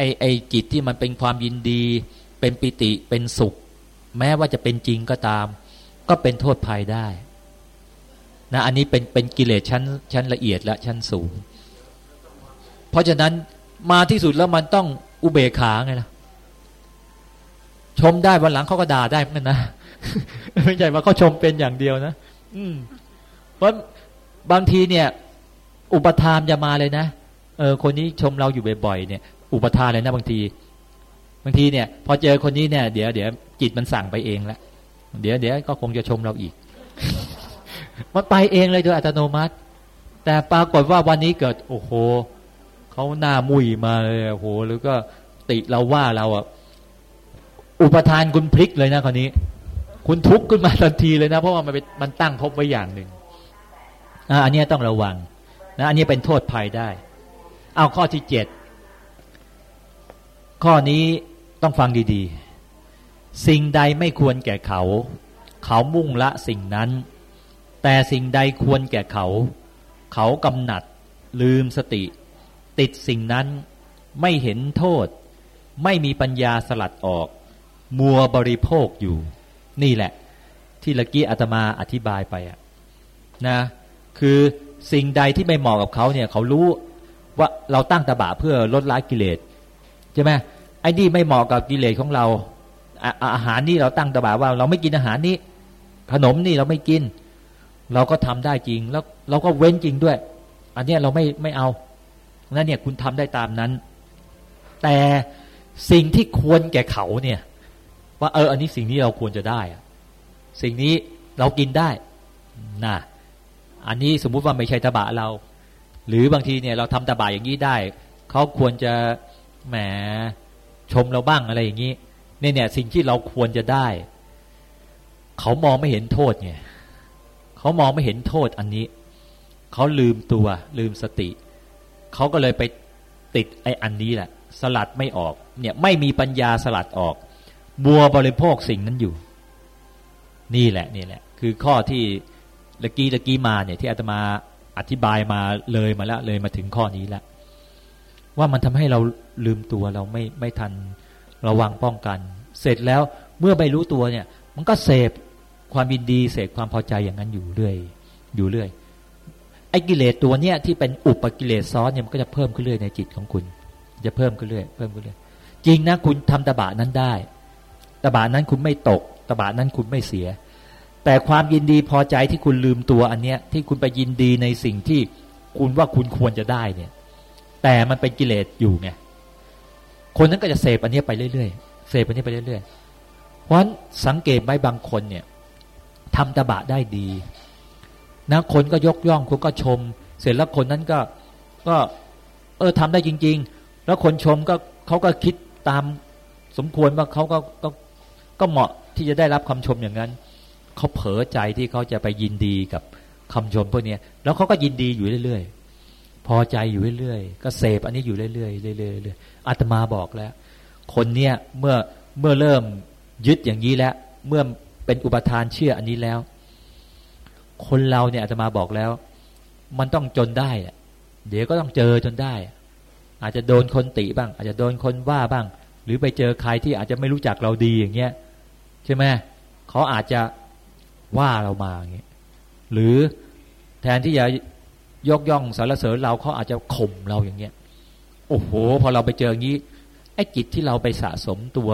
ไอไอจิตที่มันเป็นความยินดี เป็นปิติเป็นสุข แม้ว่าจะเป็นจริงก็ตาม ก็เป็นโทษภัยได้นะอันนี้เป็นเป็นกิเลสชั้นชั้นละเอียดและชั้นสูง เพราะฉะนั้นมาที่สุดแล้วมันต้องอุเบกขาไงล่ะชมได้วันหลังเขาก็ด่าได้เหมือนกันนะไม่ใช่ว่าเขาชมเป็นอย่างเดียวนะอืมเพราะบางทีเนี่ย อุปทานจะมาเลยนะเออคนนี้ชมเราอยู่บ่อยๆเนี่ย อุปทานเลยนะบางที บางทีเนี่ย พอเจอคนนี้เนี่ยเดี๋ยวเดี๋ยวจิตมันสั่งไปเองแล้วเดี๋ยวเดี๋ยวก็คงจะชมเราอีก มันไปเองเลยโดยอัตโนมัติ แต่ปรากฏว่าวันนี้เกิด โอ้โหเขาหน้ามุยมาเลยโอ้โหหรือก็ติเราว่าเราอะอุปทานคุณพลิกเลยนะคนนี้ คุณทุกข์ขึ้นมาทันทีเลยนะ เพราะว่ามันเป็นมันตั้งพบไว้อย่างหนึ่งอ่าอันนี้ต้องระวังนะอันนี้เป็นโทษภัยได้ เอาข้อที่เจ็ด ข้อนี้ต้องฟังดีๆ สิ่งใดไม่ควรแก่เขา เขามุ่งละสิ่งนั้น แต่สิ่งใดควรแก่เขา เขากำหนัด ลืมสติ ติดสิ่งนั้นไม่เห็นโทษ ไม่มีปัญญาสลัดออก มัวบริโภคอยู่ นี่แหละ ที่ลกี้อาตมาอธิบายไปอะนะ คือสิ่งใดที่ไม่เหมาะกับเขาเนี่ย เขารู้ว่าเราตั้งตบะเพื่อลดละกิเลส ใช่ไหมไอ้นี่ไม่เหมาะกับกิเลสของเราอาอาหารนี่เราตั้งตบะว่า เราไม่กินอาหารนี้ ขนมนี่เราไม่กิน เราก็ทำได้จริงแล้วเราก็เว้นจริงด้วย อันนี้เราไม่ไม่เอานั่นเนี่ยคุณทำได้ตามนั้น แต่สิ่งที่ควรแก่เขาเนี่ย ว่าเออ อันนี้สิ่งนี้เราควรจะได้สิ่งนี้เรากินได้นะอันนี้สมมุติว่าไม่ใช่ตบะเรา หรือบางทีเนี่ยเราทำตบะอย่างนี้ได้เขาควรจะ แหมชมเราบ้างอะไรอย่างนี้เนี่ยเนี่ยสิ่งที่เราควรจะได้ เขามองไม่เห็นโทษไงเขามองไม่เห็นโทษอันนี้ เขาลืมตัวลืมสติ เขาก็เลยไปติดไอ้อันนี้แหละ สลัดไม่ออก เนี่ยไม่มีปัญญาสลัดออก บัวบริโภคสิ่งนั้นอยู่ นี่แหละนี่แหละ คือข้อที่ตะกี้ตะกี้มาเนี่ยที่อาตมาอธิบายมาเลยมาแล้วเลยมาถึงข้อนี้แล้วว่ามันทำให้เรา ลืมตัวเราไม่ไม่ทันระวังป้องกัน เสร็จแล้วเมื่อไม่รู้ตัวเนี่ย มันก็เสพความยินดีเสพความพอใจอย่างนั้นอยู่เรื่อย อยู่เรื่อย ไอ้กิเลสตัวเนี้ยที่เป็นอุปกิเลสซ้อนเนี่ยมันก็จะเพิ่มขึ้นเรื่อยในจิตของคุณ จะเพิ่มขึ้นเรื่อยเพิ่มขึ้นเรื่อยจริงนะคุณทำตบะนั้นได้ตบะนั้นคุณไม่ตกตบะนั้นคุณไม่เสีย แต่ความยินดีพอใจที่คุณลืมตัวอันเนี้ย ที่คุณไปยินดีในสิ่งที่คุณว่าคุณควรจะได้เนี่ย แต่มันเป็นกิเลสอยู่ไง คนนั้นก็จะเสพอันนี้ไปเรื่อยๆเสพอันนี้ไปเรื่อยๆเพราะฉะนั้นสังเกตไหมบางคนเนี่ยทำตบะได้ดีนะคนก็ยกย่องคนก็ชม เสร็จแล้วคนนั้นก็ก็ เออทำได้จริง ๆ แล้วคนชมก็เขาก็คิดตามสมควรว่าเขาก็ก็ก็เหมาะที่จะได้รับคำชมอย่างนั้นเขาเผลอใจที่เขาจะไปยินดีกับคำชมพวกนี้แล้วเขาก็ยินดีอยู่เรื่อยๆ อใจอยู่เรื่อยๆ ก็เสพอันนี้อยู่เรื่อยๆเรื่อยๆเรื่อยๆอาตมาบอกแล้ว คนเนี้ยเมื่อเมื่อเริ่มยึดอย่างนี้แล้ว เมื่อเป็นอุปทานเชื่ออันนี้แล้ว คนเราเนี่ยอาตมาบอกแล้ว มันต้องจนได้เดี๋ยวก็ต้องเจอจนได้ อาจจะโดนคนติบ้าง อาจจะโดนคนว่าบ้าง หรือไปเจอใครที่อาจจะไม่รู้จักเราดีอย่างเงี้ยใช่ไหมเขาอาจจะว่าเรามาอย่างเงี้ยหรือแทนที่จะ ยกย่องสารเสริญเราเขาอาจจะข่มเราอย่างเงี้ย โอ้โห พอเราไปเจออย่างนี้ไอ้จิตที่เราไปสะสมตัว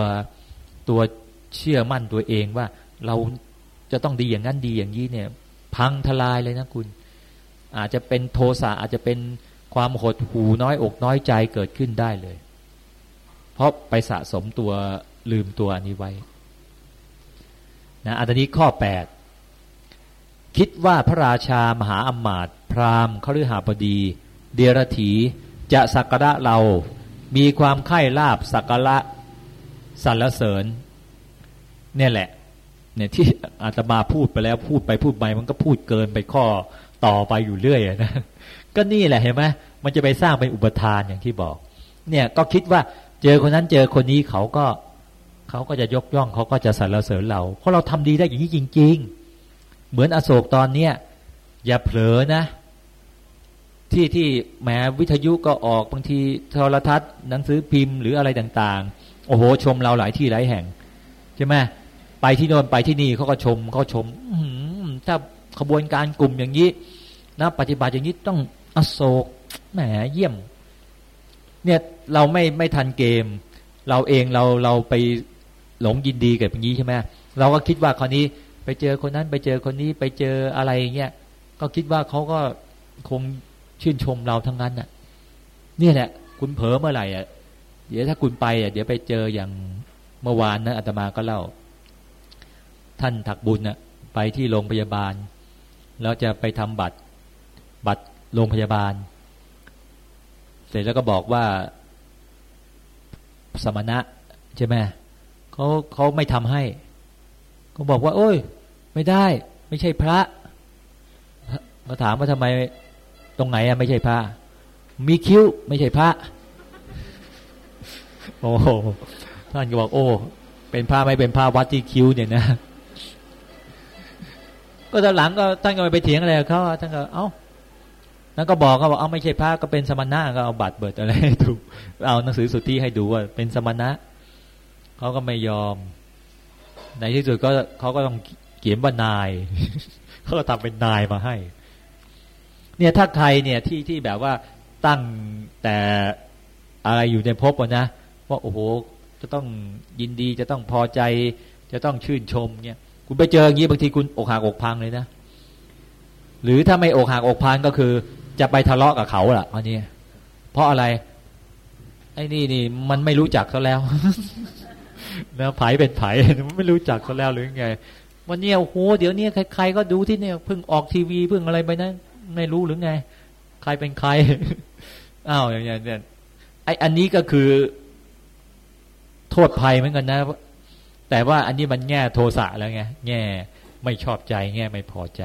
ตัวเชื่อมั่นตัวเองว่าเราจะต้องดีอย่างนั้นดีอย่างนี้เนี่ย พังทลายเลยนะคุณ อาจจะเป็นโทสะอาจจะเป็นความหดหูน้อยอกน้อยใจเกิดขึ้นได้เลย เพราะไปสะสมตัวลืมตัวนี้ไว้นะอันนี้ข้อ8 คิดว่าพระราชามหาอมาตย์พราหมณ์คฤหาบดี เดียรถีจะสักการะเรา มีความไข้ลาบสักการะสรรเสริญ เนี่ยแหละเนี่ยที่อาตมาพูดไปแล้วพูดไปพูดไปมันก็พูดเกินไปข้อต่อไปอยู่เรื่อยนะก็นี่แหละเห็นไหมมันจะไปสร้างเป็นอุปทานอย่างที่บอก เนี่ยก็คิดว่าเจอคนนั้นเจอคนนี้เขาก็เขาก็จะยกย่องเขาก็จะสรรเสริญเรา เพราะเราทำดีได้อย่างนี้จริง ๆ เหมือนอโศกตอนเนี้ยอย่าเผลอนะ ที่ที่แหมวิทยุก็ออกบางทีโทรทัศน์หนังสือพิมพ์หรืออะไรต่างๆ โอ้โห ชมเราหลายที่หลายแห่งใช่ไหมไปที่โน่นไปที่นี่เขาก็ชมเขาชมถ้าขบวนการกลุ่มอย่างนี้นะปฏิบัติอย่างนี้ต้องอโศกแหมเยี่ยม เนี่ยเราไม่ไม่ทันเกม เราเองเราเราไปหลงยินดีกับอย่างนี้ใช่ไหมเราก็คิดว่าคนนี้ ไปเจอคนนั้นไปเจอคนนี้ไปเจออะไรเงี้ยก็คิดว่าเขาก็คงชื่นชมเราทั้งนั้นน่ะ นี่แหละ คุณเผลอเมื่อไหร่อะเดี๋ยวถ้าคุณไปอะเดี๋ยวไปเจออย่างเมื่อวานนะอาตมาก็เล่า ท่านถักบุญน่ะไปที่โรงพยาบาล แล้วจะไปทำบัตรบัตรโรงพยาบาล เสร็จแล้วก็บอกว่า สมณะใช่ไหมเขาเขาไม่ทำให้ ก็บอกว่า โอ้ย ไม่ได้ ไม่ใช่พระมาถามว่าทำไม ตรงไหนอะไม่ใช่พระ มีคิ้วไม่ใช่พระ โอ้ท่านก็บอก โอ้ เป็นพระไม่เป็นพระวัดที่คิ้วเนี่ยนะ ก็ตอนหลังก็ท่านก็ไปเถียงอะไรเขาท่านก็เอ้าแล้วก็บอกเขาบอกเอาไม่ใช่พระก็เป็นสมณะก็เอาบัตรเบิดอะไรถูกเอาหนังสือสุทธิให้ดูว่าเป็นสมณะเขาก็ไม่ยอม ในที่สุดก็เขาก็ต้องเขียนว่านายเขาก็ทำเป็นนายมาให้ เนี่ยถ้าใครเนี่ยที่ที่แบบว่าตั้งแต่อะไรอยู่ในภพนะว่าโอ้โหจะต้องยินดีจะต้องพอใจ จะต้องชื่นชมเนี่ยคุณไปเจออย่างนี้บางทีคุณอกหักอกพังเลยนะ หรือถ้าไม่อกหักอกพังก็คือ จะไปทะเลาะกับเขาล่ะอันนี้เพราะอะไร ไอ้นี่นี่มันไม่รู้จักเขาแล้ว นะไผเป็นไผไม่รู้จักเขาแล้วหรือไงวันนี้โอ้โหเดี๋ยวนี้ใครๆก็ดูที่เนี่ยเพิ่งออกทีวีเพิ่งอะไรไปนะไม่รู้หรือไง ใครเป็นใครอ้าวอย่างเงี้ยไออันนี้ก็คือ โทษภัยเหมือนกันนะ แต่ว่าอันนี้มันแง่โทสะแล้วไงแง่ไม่ชอบใจ แง่ไม่พอใจ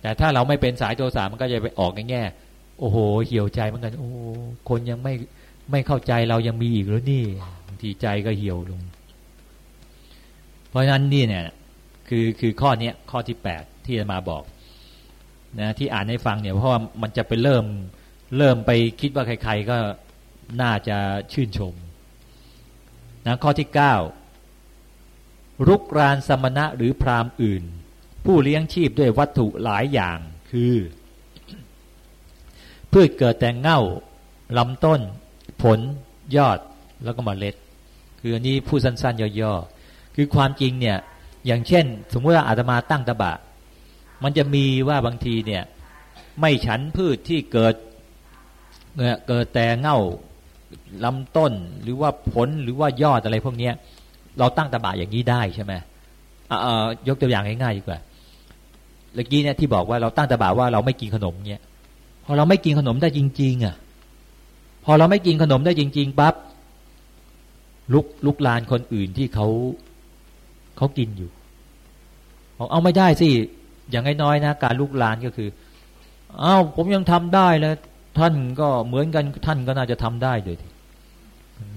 แต่ถ้าเราไม่เป็นสายโทสะมันก็จะไปออกในแง่โอ้โหเหี่ยวใจเหมือนกัน โอ้คนยังไม่ไม่เข้าใจเรายังมีอีกหรือนี่ ทีใจก็เหี่ยวลง เพราะฉะนั้นนี่เนี่ยคือคือข้อเนี้ยข้อที่แปดที่จะมาบอกนะที่อ่านให้ฟังเนี่ยเพราะว่ามันจะไปเริ่มเริ่มไปคิดว่าใคร ๆ ก็น่าจะชื่นชมนะข้อที่เก้ารุกรานสมณะหรือพราหมณ์อื่น ผู้เลี้ยงชีพด้วยวัตถุหลายอย่างคือพืชเกิดแต่งเง่าลำต้น ผลยอดแล้วก็มเมล็ด คืออันนี้ผู้สั้นๆย่อๆคือความจริงเนี่ย อย่างเช่น สมมติว่าอาตมาตั้งตบะ มันจะมีว่าบางทีเนี่ย ไม่ฉันพืชที่เกิดเกิดแต่เง่าลำต้นหรือว่าผลหรือว่ายอดอะไรพวกนี้เราตั้งตบะอย่างนี้ได้ใช่ไหมยกตัวอย่างง่ายๆดีกว่าเมื่อกี้เนี่ยที่บอกว่าเราตั้งตบะว่าเราไม่กินขนมเนี่ยพอเราไม่กินขนมได้จริง ๆ อะ พอเราไม่กินขนมได้จริง ๆปั๊บ ลุกลุกลานคนอื่นที่เขาเขากินอยู่บอกเอาไม่ได้สิอย่างน้อยๆนะ การลุกลานก็คืออ้าวผมยังทำได้เลยท่านก็เหมือนกันท่านก็น่าจะทำได้เลย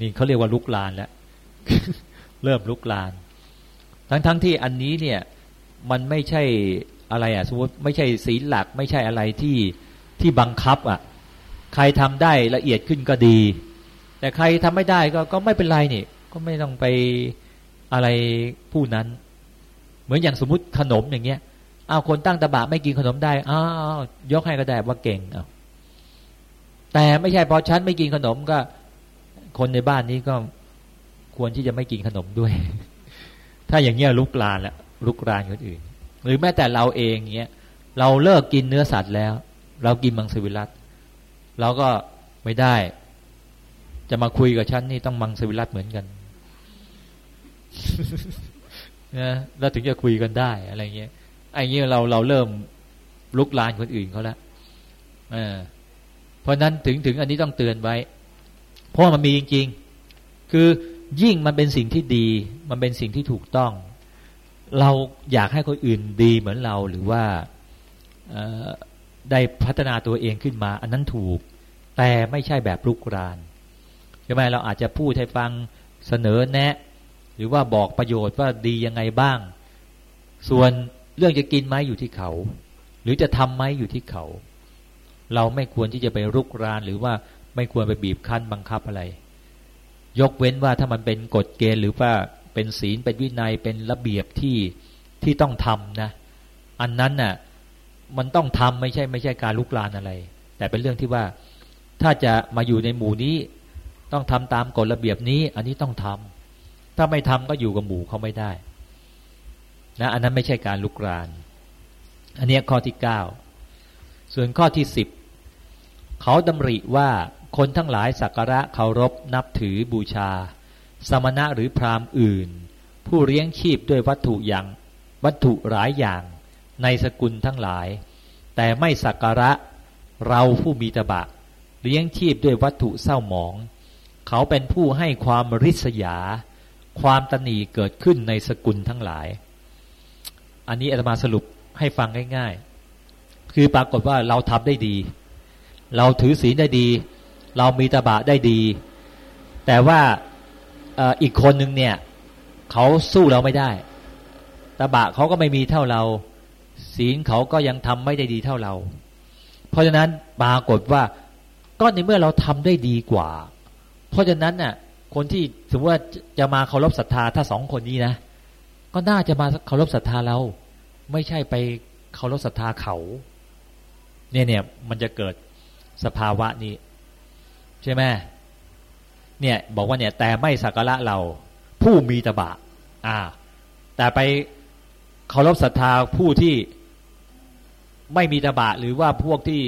นี่เขาเรียกว่าลุกลานแล้วเริ่มลุกลาน ทั้งๆทที่อันนี้เนี่ย มันไม่ใช่อะไรอะสมมติไม่ใช่ศีลหลัก ไม่ใช่อะไรที่ที่บังคับอะ ใครทำได้ละเอียดขึ้นก็ดี แต่ใครทำไม่ได้ก็ก็ไม่เป็นไรนี่ก็ไม่ต้องไปอะไรผู้นั้น เหมือนอย่างสมมติขนมอย่างเงี้ยเอาคนตั้งตบะไม่กินขนมได้อ้าวยกให้ก็ได้ว่าเก่งเอาแต่ไม่ใช่พอฉันไม่กินขนมก็ คนในบ้านนี้ก็ควรที่จะไม่กินขนมด้วย ถ้าอย่างเงี้ยลุกลานล้วลุกลานคนอื่น หรือแม้แต่เราเองเงี้ยเราเลิกกินเนื้อสัตว์แล้ว เรากินมังสวิรัตเราก็ไม่ได้ จะมาคุยกับฉันนี่ต้องมังสวิรัตเหมือนกันนะแล้วถึงจะคุยกันได้อะไรเงี้ยไอ้เงี้ยเราเราเริ่มลุกลานคนอื่นเขาแล้วเออเพราะนั้นถึงถึงอันนี้ต้องเตือนไว้ เพราะมันมีจริง ๆ คือยิ่งมันเป็นสิ่งที่ดี มันเป็นสิ่งที่ถูกต้อง เราอยากให้คนอื่นดีเหมือนเราหรือว่าได้พัฒนาตัวเองขึ้นมา อันนั้นถูก แต่ไม่ใช่แบบลุกรานใช่ไหมเราอาจจะพูดให้ฟังเสนอแนะ หรือว่าบอกประโยชน์ว่าดียังไงบ้าง ส่วนเรื่องจะกินไหมอยู่ที่เขา หรือจะทำไหมอยู่ที่เขา เราไม่ควรที่จะไปรุกรานหรือว่าไม่ควรไปบีบคั้นบังคับอะไร ยกเว้นว่าถ้ามันเป็นกฎเกณฑ์หรือว่าเป็นศีลเป็นวินัยเป็นระเบียบที่ที่ต้องทำนะ อันนั้นน่ะมันต้องทำไม่ใช่ไม่ใช่การลุกลานอะไร แต่เป็นเรื่องที่ว่าถ้าจะมาอยู่ในหมู่นี้ ต้องทำตามกฎระเบียบนี้ อันนี้ต้องทำถ้าไม่ทำก็อยู่กับหมู่เขาไม่ได้นะอันนั้นไม่ใช่การลุกราน อันนี้ข้อที่เก้าส่วนข้อที่สิบเขาดำริว่าคนทั้งหลายสักการะเคารพนับถือบูชา สมณะหรือพราหมณ์อื่น ผู้เลี้ยงชีพด้วยวัตถุอย่างวัตถุหลายอย่างในสกุลทั้งหลาย แต่ไม่สักการะเราผู้มีตบะ เลี้ยงชีพด้วยวัตถุเศร้าหมอง เขาเป็นผู้ให้ความริษยา ความตนีเกิดขึ้นในสกุลทั้งหลาย อันนี้อาตมาสรุปให้ฟังง่ายๆ คือปรากฏว่าเราทำได้ดี เราถือศีลได้ดี เรามีตบะได้ดี แต่ว่าอีกคนหนึ่งเนี่ยเขาสู้เราไม่ได้ตบะเขาก็ไม่มีเท่าเรา ศีลเขาก็ยังทำไม่ได้ดีเท่าเรา เพราะฉะนั้นปรากฏว่าก็ในเมื่อเราทำได้ดีกว่า เพราะฉะนั้นน่ะ คนที่สมมติว่าจะมาเคารพศรัทธาถ้าสองคนนี้นะก็น่าจะมาเคารพศรัทธาเรา ไม่ใช่ไปเคารพศรัทธาเขา เนี่ยเนี่ยมันจะเกิดสภาวะนี้ ใช่ไหมเนี่ย บอกว่าเนี่ยแต่ไม่สักการะเรา ผู้มีตบะ อ่า แต่ไปเคารพศรัทธาผู้ที่ไม่มีตบะหรือว่าพวกที่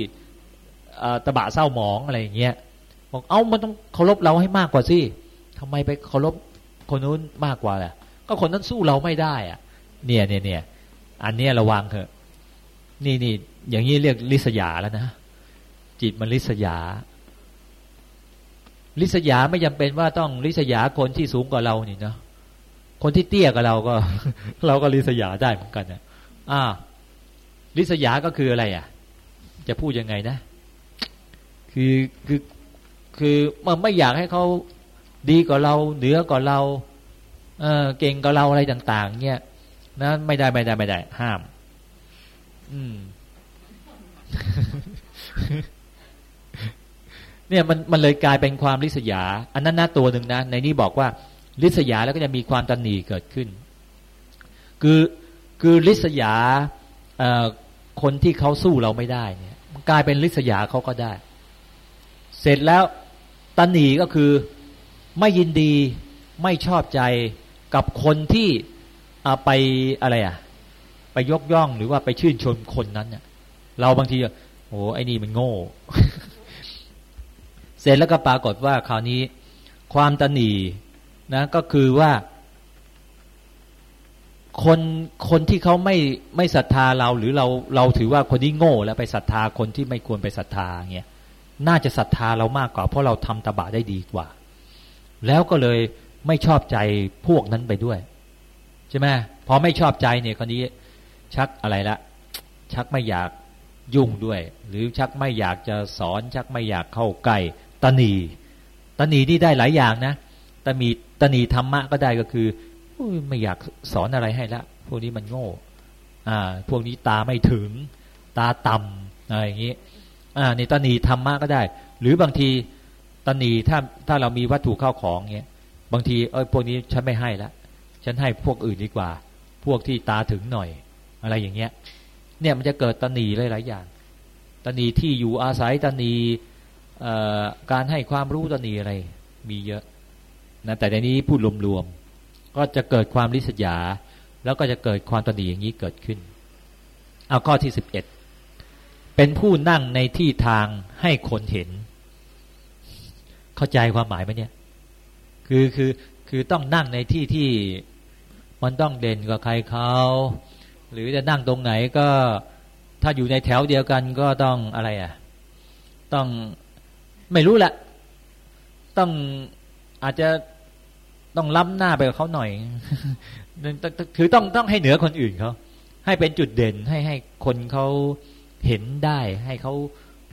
ตบะเศร้าหมองอะไรอย่างเงี้ย บอกเอามันต้องเคารพเราให้มากกว่าสิทำไมไปเคารพคนนู้นมากกว่าล่ะ ก็คนนั้นสู้เราไม่ได้อะ เนี่ยเนี่ยเนี่ยอันเนี้ยระวังเถอะ นี่นี่อย่างนี้เรียกลิษยาแล้วนะจิตมันลิษยา ลิษยาไม่จำเป็นว่าต้องลิษยาคนที่สูงกว่าเรานี่เนาะคนที่เตี้ยกับเราก็ เราก็ลิษยาได้เหมือนกันนะอ่า ลิษยาก็คืออะไรอะ จะพูดยังไงนะ คือคือ คือมันไม่อยากให้เขาดีกว่าเราเหนือกว่าเราเออเก่งกว่าเราอะไรต่าง ๆ เนี่ยนะไม่ได้ไม่ได้ไม่ได้ ห้าม อืม เนี่ยมันมันเลยกลายเป็นความลิษยา อันนั้นหน่าตัวหนึ่งนะในนี้บอกว่าลิษยาแล้วก็จะมีความตันหนีเกิดขึ้น คือคือลิษยาคนที่เขาสู้เราไม่ได้เนี่ยกลายเป็นลิษยาเขาก็ได้ เสร็จแล้ว ตันหนีก็คือไม่ยินดีไม่ชอบใจกับคนที่ไปอะไรอะ ไปยกย่องหรือว่าไปชื่นชมคนนั้นเนี่ยเราบางทีโอ้ไอ้นี่มันโง่ เสร็จแล้วก็ปรากฏว่าคราวนี้ ความตันหนีนะก็คือว่า คนคนที่เขาไม่ไม่ศรัทธาเราหรือเราเราถือว่าคนที่โง่แล้วไปศรัทธาคนที่ไม่ควรไปศรัทธาเงี้ย น่าจะศรัทธาเรามากกว่า เพราะเราทำตบะได้ดีกว่า แล้วก็เลยไม่ชอบใจพวกนั้นไปด้วย ใช่ไหมพอไม่ชอบใจเนี่ยคนนี้ชักอะไรละ ชักไม่อยากยุ่งด้วย หรือชักไม่อยากจะสอน ชักไม่อยากเข้าใกล้ตนีตนีนี่ได้หลายอย่างนะตนีตนีธรรมะก็ได้ก็คือไม่อยากสอนอะไรให้ละพวกนี้มันโง่ อ่า พวกนี้ตาไม่ถึง ตาต่ำอะไรอย่างนี้ อ่านี่ตนีธรรมะก็ได้ หรือบางทีตนีถ้าถ้าเรามีวัตถุเข้าของเงี้ยบางทีเออพวกนี้ฉันไม่ให้ละฉันให้พวกอื่นดีกว่า พวกที่ตาถึงหน่อย อะไรอย่างเงี้ย เนี่ยมันจะเกิดตนีหลายๆอย่าง ตนีที่อยู่อาศัยตนีการให้ความรู้ตนีอะไร มีเยอะนะแต่ในนี้พูดรวมๆก็จะเกิดความริษยา แล้วก็จะเกิดความตนีอย่างนี้เกิดขึ้น เอาข้อที่สิบเอ็ด เป็นผู้นั่งในที่ทางให้คนเห็น เข้าใจความหมายไหมเนี่ย คือคือคือต้องนั่งในที่ที่มันต้องเด่นกว่าใครเขาหรือจะนั่งตรงไหนก็ถ้าอยู่ในแถวเดียวกันก็ต้องอะไรอะ ต้องไม่รู้แหละต้องอาจจะต้องล้ำหน้าไปกับเขาหน่อยคือต้องต้องให้เหนือคนอื่นเขาให้เป็นจุดเด่นให้ให้คนเขา เห็นได้ให้เขา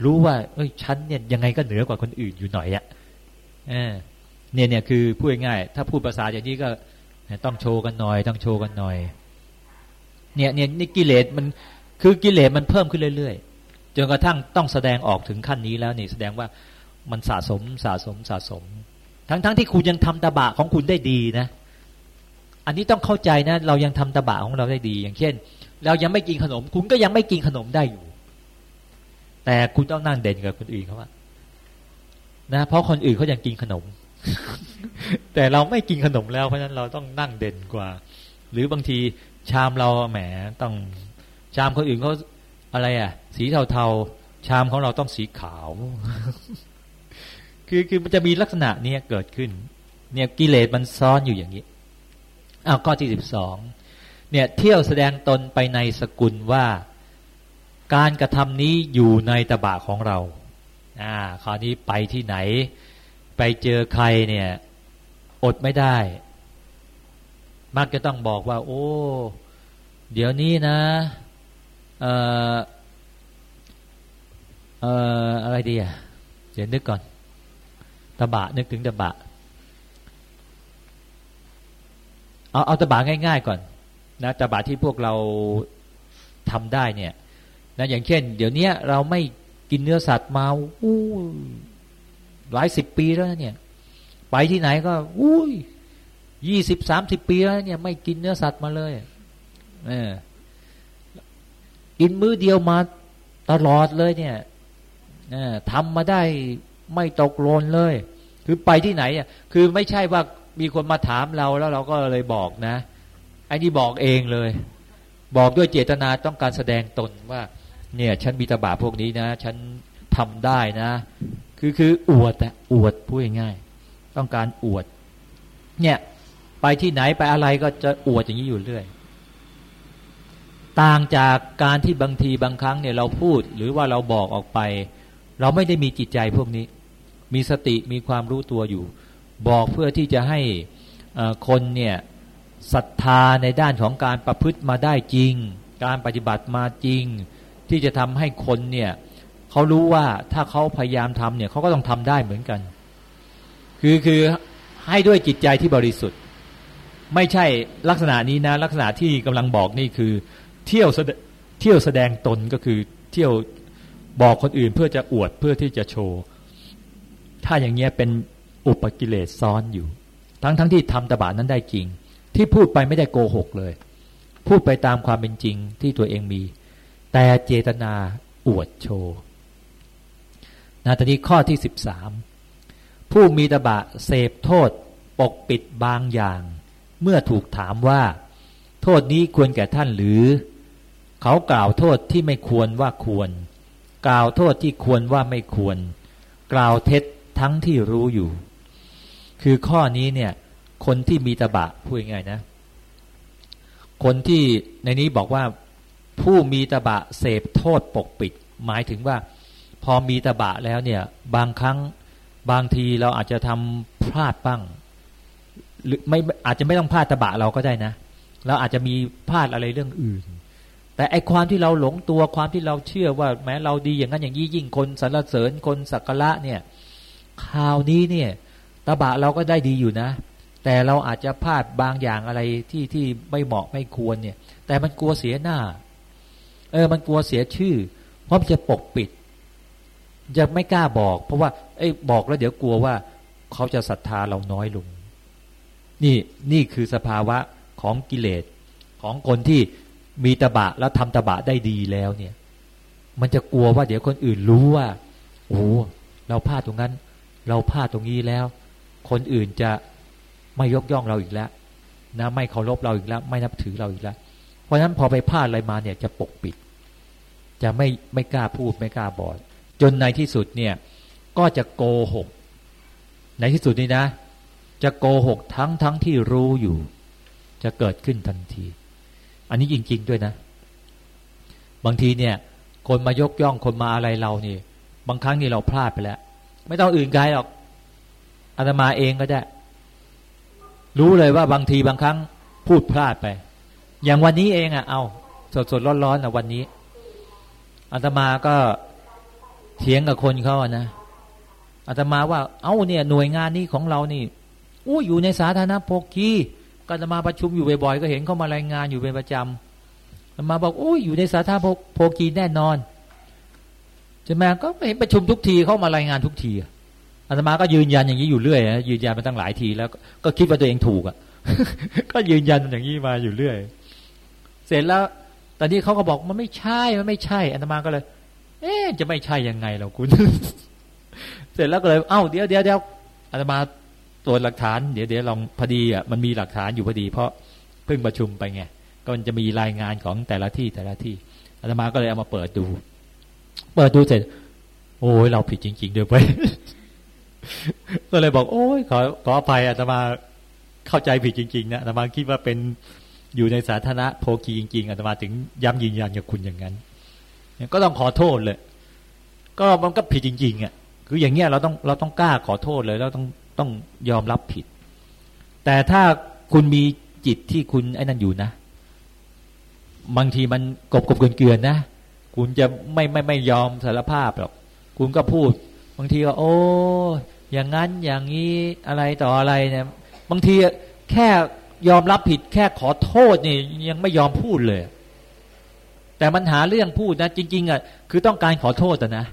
รู้ว่า เอ้ยฉันเนี่ยยังไงก็เหนือกว่าคนอื่นอยู่หน่อยอะ่ะเนี่ยเนี่ยคือพูดง่ายถ้าพูดภาษาอย่างนี้ก็ต้องโชว์กันหน่อย ต้องโชว์กันหน่อย เนี่ยเนี่ยนี่กิเลสมันคือกิเลสมันเพิ่มขึ้นเรื่อยๆจนกระทั่งต้องแสดงออกถึงขั้นนี้แล้วนี่แสดงว่ามันสะสมสะสมสะสม ทั้งๆทที่คุณยังทำตบะของคุณได้ดีนะ อันนี้ต้องเข้าใจนะ เรายังทำตบะของเราได้ดี อย่างเช่น เรายังไม่กินขนม คุณก็ยังไม่กินขนมได้อยู่ แต่คุณต้องนั่งเด่นกับคนอื่นเขาว่านะเพราะคนอื่นเขายังกินขนม แต่เราไม่กินขนมแล้วเพราะฉะนั้นเราต้องนั่งเด่นกว่า หรือบางทีชามเราแหมต้องชามคนอื่นเขาอะไรอะ สีเทาๆ ชามของเราต้องสีขาว คือคือมันจะมีลักษณะนี้เกิดขึ้น เนี่ยกิเลสมันซ้อนอยู่อย่างนี้อ้าวข้อที่สิบสองเนี่ยเที่ยวแสดงตนไปในสกุลว่า การกระทำนี้อยู่ในตบะของเราอ่าคราวนี้ไปที่ไหน ไปเจอใครเนี่ย อดไม่ได้ มักจะต้องบอกว่า โอ้ เดี๋ยวนี้นะเอ่อเอ่ออะไรดีอะเดี๋ยวนึกก่อนตบะนึกถึงตบะเอาเอาตบะง่าย ๆ ก่อนนะตบะที่พวกเราทำได้เนี่ย นะอย่างเช่น เดี๋ยวนี้เราไม่กินเนื้อสัตว์มาอู้หลายสิบปีแล้วเนี่ย ไปที่ไหนก็อุ้ยยี่สิบสามสิบปีแล้วเนี่ยไม่กินเนื้อสัตว์มาเลยเออกินมื้อเดียวมาตลอดเลยเนี่ยทำมาได้ไม่ตกโลนเลย คือไปที่ไหนอะคือไม่ใช่ว่ามีคนมาถามเราแล้วเราก็เลยบอกนะไอ้นี่บอกเองเลย บอกด้วยเจตนาต้องการแสดงตนว่า เนี่ยฉันมีตบะพวกนี้นะ ฉันทำได้นะ คือคืออวดอะอวดพูดง่ายๆต้องการอวด เนี่ยไปที่ไหนไปอะไรก็จะอวดอย่างนี้อยู่เรื่อย ต่างจากการที่บางทีบางครั้งเนี่ยเราพูดหรือว่าเราบอกออกไป เราไม่ได้มีจิตใจพวกนี้ มีสติมีความรู้ตัวอยู่ บอกเพื่อที่จะให้คนเนี่ยศรัทธาในด้านของการประพฤติมาได้จริง การปฏิบัติมาจริง ที่จะทำให้คนเนี่ยเขารู้ว่าถ้าเขาพยายามทำเนี่ยเขาก็ต้องทำได้เหมือนกัน คือคือให้ด้วยจิตใจที่บริสุทธิ์ ไม่ใช่ลักษณะนี้นะ ลักษณะที่กำลังบอกนี่คือ เที่ยวเที่ยวแสดงตนก็คือเที่ยวบอกคนอื่นเพื่อจะอวดเพื่อที่จะโชว์ ถ้าอย่างเงี้ยเป็นอุปกิเลสซ้อนอยู่ ทั้งทั้งที่ทำตบะนั้นได้จริง ที่พูดไปไม่ได้โกหกเลย พูดไปตามความเป็นจริงที่ตัวเองมี แต่เจตนาอวดโชว์นาตอนนี้ข้อที่สิบสามผู้มีตบะเสพโทษปกปิดบางอย่าง เมื่อถูกถามว่า โทษนี้ควรแก่ท่านหรือ เขากล่าวโทษที่ไม่ควรว่าควร กล่าวโทษที่ควรว่าไม่ควร กล่าวเท็จทั้งที่รู้อยู่ คือข้อนี้เนี่ย คนที่มีตบะพูดง่ายนะ คนที่ในนี้บอกว่า ผู้มีตบะเสพโทษปกปิด หมายถึงว่า พอมีตบะแล้วเนี่ย บางครั้งบางทีเราอาจจะทำพลาดบ้าง หรือไม่อาจจะไม่ต้องพลาดตบะเราก็ได้นะเราอาจจะมีพลาดอะไรเรื่องอื่น แต่ไอความที่เราหลงตัวความที่เราเชื่อว่า แม้เราดีอย่างนั้นอย่างนี้ยิ่งคนสรรเสริญคนสักการะเนี่ยคราวนี้เนี่ยตบะเราก็ได้ดีอยู่นะ แต่เราอาจจะพลาดบางอย่างอะไรที่ที่ไม่เหมาะไม่ควรเนี่ย แต่มันกลัวเสียหน้า เออ มันกลัวเสียชื่อ เพราะมันจะปกปิดจะไม่กล้าบอก เพราะว่าไอ้บอกแล้วเดี๋ยวกลัวว่า เขาจะศรัทธาเราน้อยลง นี่นี่คือสภาวะของกิเลสของคนที่มีตบะแล้วทำตบะได้ดีแล้วเนี่ย มันจะกลัวว่าเดี๋ยวคนอื่นรู้ว่าโอ้เราพลาดตรงนั้น เราพลาดตรงนี้แล้ว คนอื่นจะไม่ยกย่องเราอีกแล้วนะไม่เคารพเราอีกแล้ว ไม่นับถือเราอีกแล้ว เพราะฉะนั้นพอไปพลาดอะไรมาเนี่ยจะปกปิด จะไม่ไม่กล้าพูดไม่กล้าบอกจนในที่สุดเนี่ยก็จะโกหก ในที่สุดนี่นะ จะโกหกทั้งทั้งที่รู้อยู่ จะเกิดขึ้นทันที อันนี้จริง ๆ ด้วยนะ บางทีเนี่ย คนมายกย่องคนมาอะไรเรานี่ บางครั้งนี่เราพลาดไปแล้ว ไม่ต้องอื่นไกลหรอกอาตมาเองก็ได้ รู้เลยว่าบางทีบางครั้งพูดพลาดไป อย่างวันนี้เองอะเอาสดสดร้อนร้อนอะวันนี้ อาตมาก็เถียงกับคนเขาอะนะอาตมาว่า เอ้าเนี่ยหน่วยงานนี้ของเรานี่อู้อยู่ในสาธารณโภคีก็จะมาประชุมอยู่บ่อยๆก็เห็นเขามารายงานอยู่เป็นประจำอาตมาบอกอู้อยู่ในสาธารณโภคีแน่นอนช่ไหมก็ไม่ประชุมทุกทีเข้ามารายงานทุกทีอาตมาก็ยืนยันอย่างนี้อยู่เรื่อยยืนยันมาตั้งหลายทีแล้ว ก็คิดว่าตัวเองถูกอะก็ยืนยันอย่างนี้มาอยู่เรื่อย เสร็จแล้ว แตอนนี้เขาก็บอกมันไม่ใช่มันไม่ใช่อาตมาก็เลย เอ๊จะไม่ใช่ยังไงเราคุณ เสร็จแล้วก็เลยเอ้าเดี๋ยวเดี๋ยวเดี๋ยวอาตมาตรวจหลักฐานเดี๋ยวเดี๋ยวลองพอดีอะมันมีหลักฐานอยู่พอดี เพราะเพิ่งประชุมไปไงก็มันจะมีรายงานของแต่ละที่แต่ละที่อาตมาก็เลยเอามาเปิดดู เปิดดูเสร็จ โอ้ยเราผิดจริงๆเดี๋ยวไปก็เลยบอก โอ้ยขอขออภัยอาตมาเข้าใจผิดจริง ๆ นะอาตมาคิดว่าเป็น อยู่ในสาธารณะโพกีจริงๆอาตมาถึงย้ำยืนยันกับคุณอย่างนั้นก็ต้องขอโทษเลย ก็มันก็ผิดจริงๆอะคืออย่างเงี้ยเราต้องเราต้องกล้าขอโทษเลยเราต้องต้องยอมรับผิด แต่ถ้าคุณมีจิตที่คุณไอ้นั่นอยู่นะ บางทีมันกบกบเกินเกินนะคุณจะไม่ไม่ไม่ยอมสารภาพหรอกคุณก็พูด บางทีก็โอ้อย่างนั้นอย่างนี้อะไรต่ออะไรเนี่ยบางทีแค่ ยอมรับผิดแค่ขอโทษนี่ยังไม่ยอมพูดเลย แต่มันหาเรื่องพูดนะ จริง ๆอะคือต้องการขอโทษนะ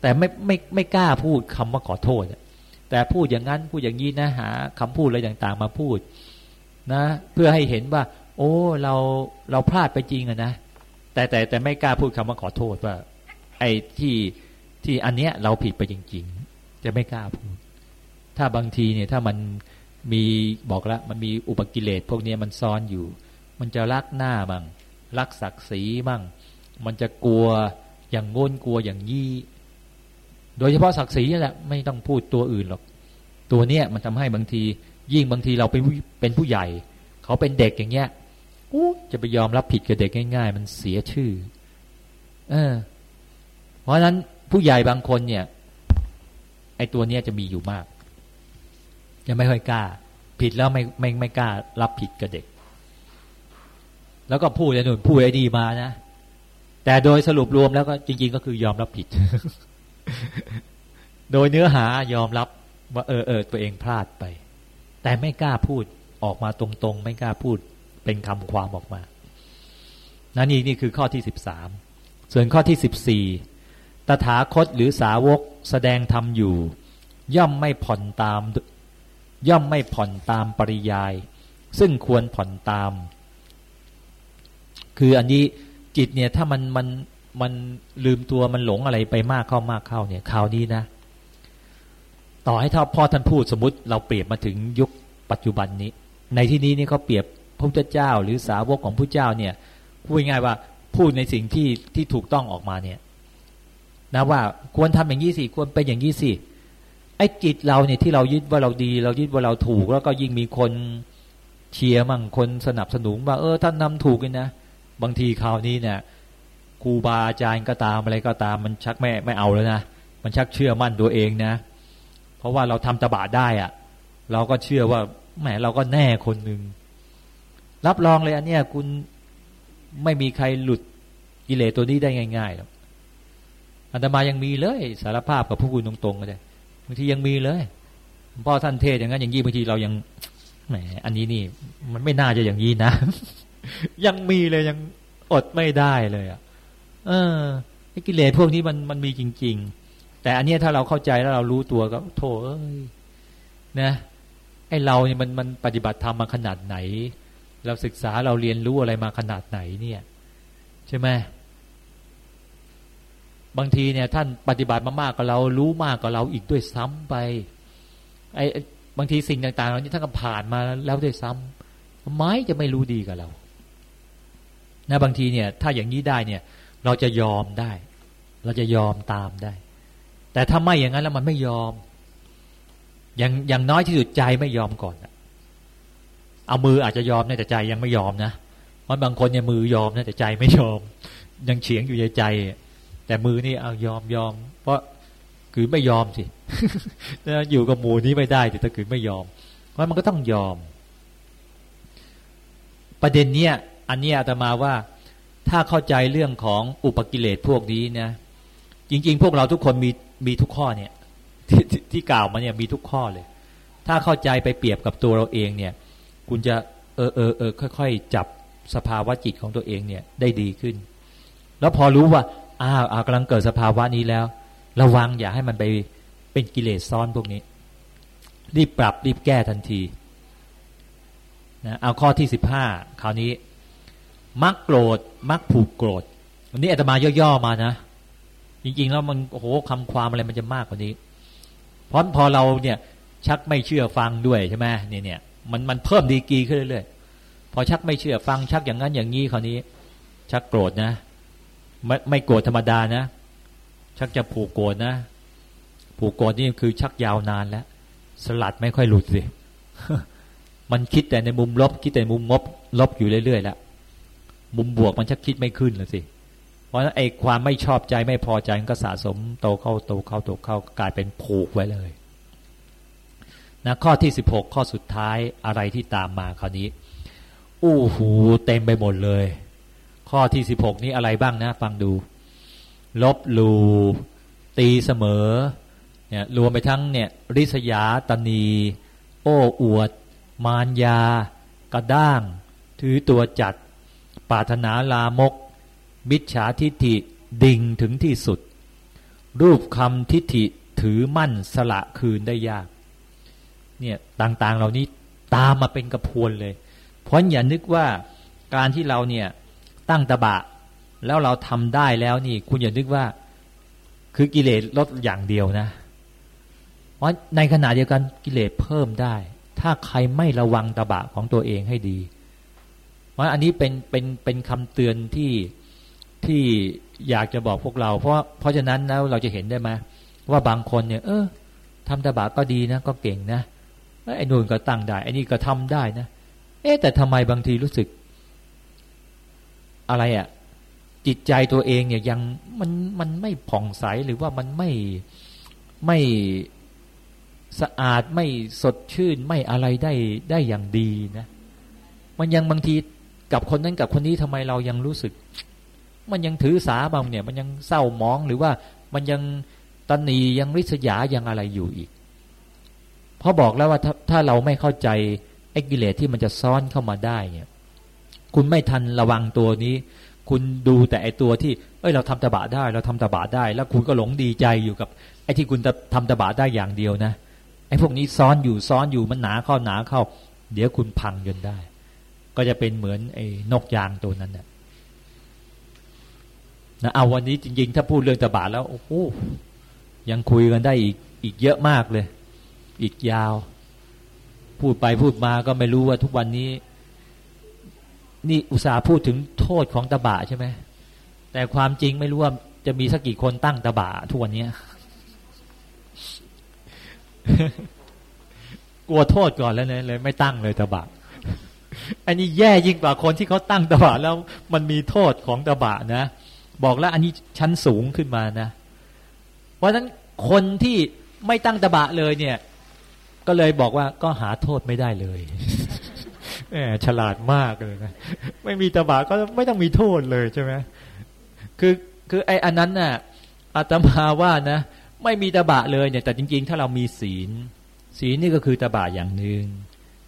แต่ไม่ไม่ไม่กล้าพูดคำว่าขอโทษแต่พูดอย่างนั้นพูดอย่างนี้นะหาคำพูดอะไรต่างๆ มาพูด นะ เพื่อให้เห็นว่า โอ้เราเราพลาดไปจริงอะนะแต่แต่แต่ไม่กล้าพูดคำว่าขอโทษว่า ไอ้ที่ที่อันเนี้ยเราผิดไปจริง ๆ จะไม่กล้าพูดถ้าบางทีเนี่ยถ้ามัน มีบอกแล้วมันมีอุปกิเลสพวกนี้มันซ้อนอยู่ มันจะรักหน้ามั่งรักศักดิ์ศรีมั่ง มันจะกลัวอย่างงนกลัวอย่างยี่โดยเฉพาะศักดิ์ศรีนี่แหละไม่ต้องพูดตัวอื่นหรอก ตัวเนี้ยมันทำให้บางที ยิ่งบางทีเราเป็นเป็นผู้ใหญ่ เขาเป็นเด็กอย่างเงี้ยโอ้จะไปยอมรับผิดกับเด็กง่าย ๆ มันเสียชื่อ เออ เพราะฉะนั้นผู้ใหญ่บางคนเนี่ย ไอ้ตัวเนี้ยจะมีอยู่มาก จะไม่ค่อยกล้า ผิดแล้วไม่ไม่ไม่กล้า รับผิดกับเด็ก แล้วก็พูดไอ้นุ่นพูดไอ้ดีมานะแต่โดยสรุปรวมแล้วก็จริง ๆ ก็คือยอมรับผิด โดยเนื้อหายอมรับว่าเออเออตัวเองพลาดไป แต่ไม่กล้าพูดออกมาตรงๆ ไม่กล้าพูดเป็นคำความออกมานั่นนี่นี่คือข้อที่สิบสามส่วนข้อที่สิบสี่ตถาคตหรือสาวกแสดงธรรมอยู่ ย่อมไม่ผ่อนตาม ย่อมไม่ผ่อนตามปริยาย ซึ่งควรผ่อนตาม คืออันนี้จิตเนี่ยถ้ามันมันมันลืมตัวมันหลงอะไรไปมากเข้ามากเข้าเนี่ยคราวนี้นะ ต่อให้ท่าพ่อท่านพูดสมมติเราเปรียบมาถึงยุคปัจจุบันนี้ ในที่นี้นี่เขาเปรียบพระพุทธเจ้า หรือสาวกของพระเจ้าเนี่ยพูดง่ายว่าพูดในสิ่งที่ที่ถูกต้องออกมาเนี่ยนะว่าควรทำอย่างนี้สิควรเป็นอย่างนี้สิ ไอ้จิตเราเนี่ยที่เรายึดว่าเราดี เรายึดว่าเราถูก แล้วก็ยิ่งมีคนเชียร์มั่งคนสนับสนุนว่าเออท่านนำถูกเลยนะบางทีคราวนี้เนี่ยครูบาอาจารย์ก็ตามอะไรก็ตามมันชักไม่ไม่เอาแล้วนะมันชักเชื่อมั่นตัวเองนะ เพราะว่าเราทำตบะได้อะเราก็เชื่อว่าแหมเราก็แน่คนหนึ่งรับรองเลยอันเนี้ยคุณไม่มีใครหลุดกิเลสตัวนี้ได้ง่ายๆหรอกอันตมายังมีเลยสารภาพกับผู้คุณตรงๆก็ได้ บางทียังมีเลยพ่อท่านเทศอย่างนั้นอย่างนี้บางทีเรายังแหมอันนี้นี่ มันไม่น่าจะอย่างนี้นะ ยังมีเลยยังอดไม่ได้เลยอะ เออกิเลสพวกนี้มันมันมีจริง ๆ แต่อันนี้ถ้าเราเข้าใจแล้วเรารู้ตัวก็โถเอ้ยนะไอเราเนี่ยมันมันปฏิบัติธรรมมาขนาดไหน เราศึกษาเราเรียนรู้อะไรมาขนาดไหนเนี่ย ใช่ไหม บางทีเนี่ยท่านปฏิบัติมามากกว่าเรารู้มากกว่าเราอีกด้วยซ้ำไปไอ้บางทีสิ่งต่างๆเหล่านี้ท่านก็ผ่านมาแล้วด้วยซ้ำทำไม้จะไม่รู้ดีกับเรานะบางทีเนี่ย ถ้าอย่างนี้ได้เนี่ย เราจะยอมได้ เราจะยอมตามได้ แต่ถ้าไม่อย่างนั้นแล้วมันไม่ยอม อย่างอย่างน้อยที่สุดใจไม่ยอมก่อนเอามืออาจจะยอมนะแต่ใจยังไม่ยอมนะเพราะบางคนเนี่ยมือยอมนะแต่ใจไม่ยอม ยังเฉียงอยู่ในใจ แต่มือนี่เอายอมยอม เพราะคือไม่ยอมสิอยู่กับหมูนี้ไม่ได้แต่ถ้าคือไม่ยอม เพราะมันก็ต้องยอม ประเด็นเนี้ยอันนี้อาตมาว่าถ้าเข้าใจเรื่องของอุปกิเลสพวกนี้นะจริง ๆ พวกเราทุกคนมีมีทุกข้อเนี่ยททที่กล่าวมาเนี่ยมีทุกข้อเลย ถ้าเข้าใจไปเปรียบกับตัวเราเองเนี่ย คุณจะเออเออเออค่อย ๆ จับสภาวะจิตของตัวเองเนี่ยได้ดีขึ้น แล้วพอรู้ว่า อ้าวกำลังเกิดสภาวะนี้แล้ว ระวังอย่าให้มันไปเป็นกิเลสซ้อนพวกนี้ รีบปรับรีบแก้ทันทีนะเอาข้อที่สิบห้าคราวนี้ มักโกรธมักผูกโกรธวันนี้อาตมาย่อๆมานะ จริงๆแล้วมันโอ้โหคำความอะไรมันจะมากกว่านี้เพราะพอเราเนี่ยชักไม่เชื่อฟังด้วยใช่ไหมเนี่ยเนี่ยมันมันเพิ่มดีกีขึ้นเรื่อยๆพอชักไม่เชื่อฟังชักอย่างนั้นอย่างนี้คราวนี้ ชักโกรธนะ ไม่ไม่โกรธธรรมดานะ ชักจะผูกโกรธนะ ผูกโกรธนี่คือชักยาวนานแล้ว สลัดไม่ค่อยหลุดสิมันคิดแต่ในมุมลบ คิดแต่มุมงบลบอยู่เรื่อยๆแล้วมุมบวกมันชักคิดไม่ขึ้นเลยสิ เพราะนั้นไอ้ความไม่ชอบใจไม่พอใจมันก็สะสมโตเข้าโตเข้าโตเข้ากลายเป็นผูกไว้เลยนะข้อที่สิบหกข้อสุดท้ายอะไรที่ตามมาคราวนี้ อู้หูเต็มไปหมดเลย ข้อที่สิบหกนี้อะไรบ้างนะ ฟังดู ลบลูตีเสมอเนี่ยรวมไปทั้งเนี่ยริษยาตนี โอ้อวด มารยา กระด้าง ถือตัวจัดปาถนาลามกมิจฉาทิฏฐิดิ่งถึงที่สุด รูปคำทิฏฐิถือมั่นสละคืนได้ยาก เนี่ยต่างๆเหล่านี้ตามมาเป็นกระพวนเลย เพราะอย่านึกว่าการที่เราเนี่ย ตั้งตะบะ แล้วเราทำได้แล้วนี่ คุณอย่านึกว่า คือกิเลสลดอย่างเดียวนะ เพราะในขณะเดียวกันกิเลสเพิ่มได้ ถ้าใครไม่ระวังตะบะของตัวเองให้ดี เพราะอันนี้เป็นเป็นเป็นคำเตือนที่ที่อยากจะบอกพวกเรา เพราะเพราะฉะนั้นแล้วเราจะเห็นได้ไหมว่าบางคนเนี่ย เออทำตะบะก็ดีนะก็เก่งนะไอ้นู่นก็ตั้งได้ไอ้นี่ก็ทำได้นะ เอ๊แต่ทำไมบางทีรู้สึก อะไรอะ่ะ จิตใจตัวเองเนี่ยยังมันมันไม่ผ่องใสหรือว่ามันไม่ไม่สะอาดไม่สดชื่นไม่อะไรได้ได้อย่างดีนะ มันยังบางทีกับคนนั้นกับคนนี้ทำไมเรายังรู้สึก มันยังถือสาบางเนี่ย มันยังเศร้ามองหรือว่ามันยังตันนียังริษยายังอะไรอยู่อีก เพราะบอกแล้วว่าถ้าถ้าเราไม่เข้าใจไอ้กิเลสที่มันจะซ้อนเข้ามาได้เนี่ย คุณไม่ทันระวังตัวนี้ คุณดูแต่ไอตัวที่ เอ้ยเราทำตบะได้ เราทำตบะได้ แล้วคุณก็หลงดีใจอยู่กับไอ้ที่คุณทำตบะได้อย่างเดียวนะไอพวกนี้ซ้อนอยู่ซ้อนอยู่มันหนาเข้าหนาเข้า เดี๋ยวคุณพังจนได้ ก็จะเป็นเหมือนไอ้นกยางตัวนั้นนะนะเอาวันนี้จริง ๆ ถ้าพูดเรื่องตบะแล้วโอ้โหยังคุยกันได้อีกอีกเยอะมากเลย อีกยาว พูดไปพูดมาก็ไม่รู้ว่าทุกวันนี้ นี่อุตส่าห์พูดถึงโทษของตบะใช่ไหมแต่ความจริงไม่รู้ว่าจะมีสักกี่คนตั้งตบะทุกวันนี้กลัวโทษก่อนแล้วเนี่ยเลย ไม่ตั้งเลยตบะอันนี้แย่ยิ่งกว่าคนที่เขาตั้งตบะแล้วมันมีโทษของตบะนะ บอกแล้วอันนี้ชั้นสูงขึ้นมานะ เพราะฉะนั้นคนที่ไม่ตั้งตบะเลยเนี่ย ก็เลยบอกว่าก็หาโทษไม่ได้เลย แหมฉลาดมากเลยนะไม่มีตบะก็ไม่ต้องมีโทษเลยใช่ไหมคือคือไอ้อันนั้นน่ะอาตมาว่านะ ไม่มีตบะเลยเนี่ยแต่จริง ๆ ถ้าเรามีศีล ศีลนี่ก็คือตบะอย่างหนึ่ง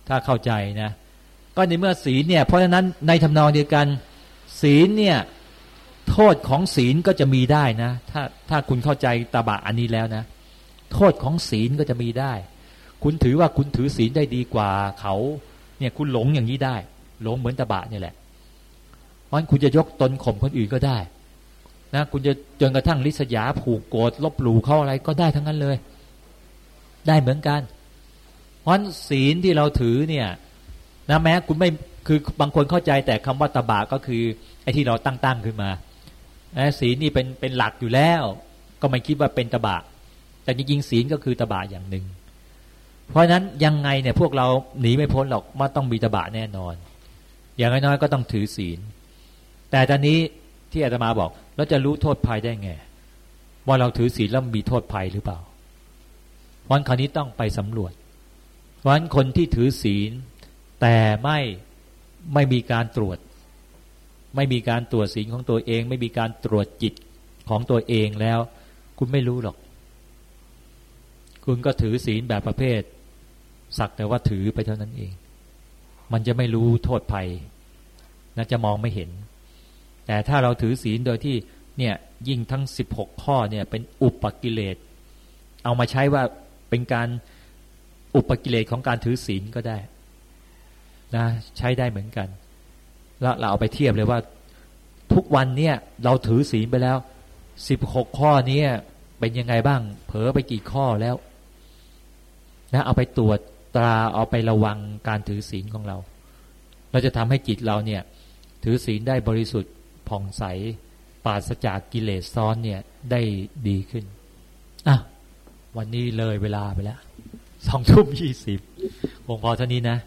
ถ้าเข้าใจนะ ก็ในเมื่อศีลเนี่ย เพราะฉะนั้นในทำนองเดียวกัน ศีลเนี่ยโทษของศีลก็จะมีได้นะ ถ้าถ้าคุณเข้าใจตบะอันนี้แล้วนะ โทษของศีลก็จะมีได้ คุณถือว่าคุณถือศีลได้ดีกว่าเขา เนี่ยคุณหลงอย่างนี้ได้ หลงเหมือนตะบะเนี่ยแหละเพราะคุณจะยกตนข่มคนอื่นก็ได้นะคุณจะจนกระทั่งลิษยาผูกโกรธลบหลู่เขาอะไรก็ได้ทั้งนั้นเลย ได้เหมือนกันเพราะศีลที่เราถือเนี่ยนะแม้คุณไม่คือบางคนเข้าใจแต่คำว่าตบะก็คือไอ้ที่เราตั้งตั้งขึ้นมาศีลนี่เป็นเป็นหลักอยู่แล้ว ก็ไม่คิดว่าเป็นตบะ แต่จริงๆศีลก็คือตบะอย่างหนึ่ง เพราะนั้นยังไงเนี่ยพวกเราหนีไม่พ้นหรอกว่าต้องมีตบะแน่นอน อย่างน้อยๆก็ต้องถือศีล แต่ตอนนี้ที่อาตมาบอกเราจะรู้โทษภัยได้ไง ว่าเราถือศีลแล้วมีโทษภัยหรือเปล่าวันคราวนี้ต้องไปสำรวจวันคนที่ถือศีล แต่ไม่ไม่มีการตรวจ ไม่มีการตรวจศีลของตัวเอง ไม่มีการตรวจจิตของตัวเองแล้ว คุณไม่รู้หรอก คุณก็ถือศีลแบบประเภท สักแต่ว่าถือไปเท่านั้นเอง มันจะไม่รู้โทษภัยนะจะมองไม่เห็น แต่ถ้าเราถือศีลโดยที่เนี่ยยิ่งทั้งสิบหกข้อเนี่ยเป็นอุปกิเลสเอามาใช้ว่าเป็นการอุปกิเลสของการถือศีลก็ได้นะใช้ได้เหมือนกัน แล้วเราเอาไปเทียบเลยว่า ทุกวันเนี่ยเราถือศีลไปแล้วสิบหกข้อนี้เป็นยังไงบ้าง เผลอไปกี่ข้อแล้วนะเอาไปตรวจ ตราเอาไประวังการถือศีลของเรา เราจะทำให้จิตเราเนี่ยถือศีลได้บริสุทธิ์ผ่องใสปราศจากกิเลสซ้อนเนี่ยได้ดีขึ้นอะวันนี้เลยเวลาไปแล้วสองทุ่มยี่สิบคงพอเท่านี้นะ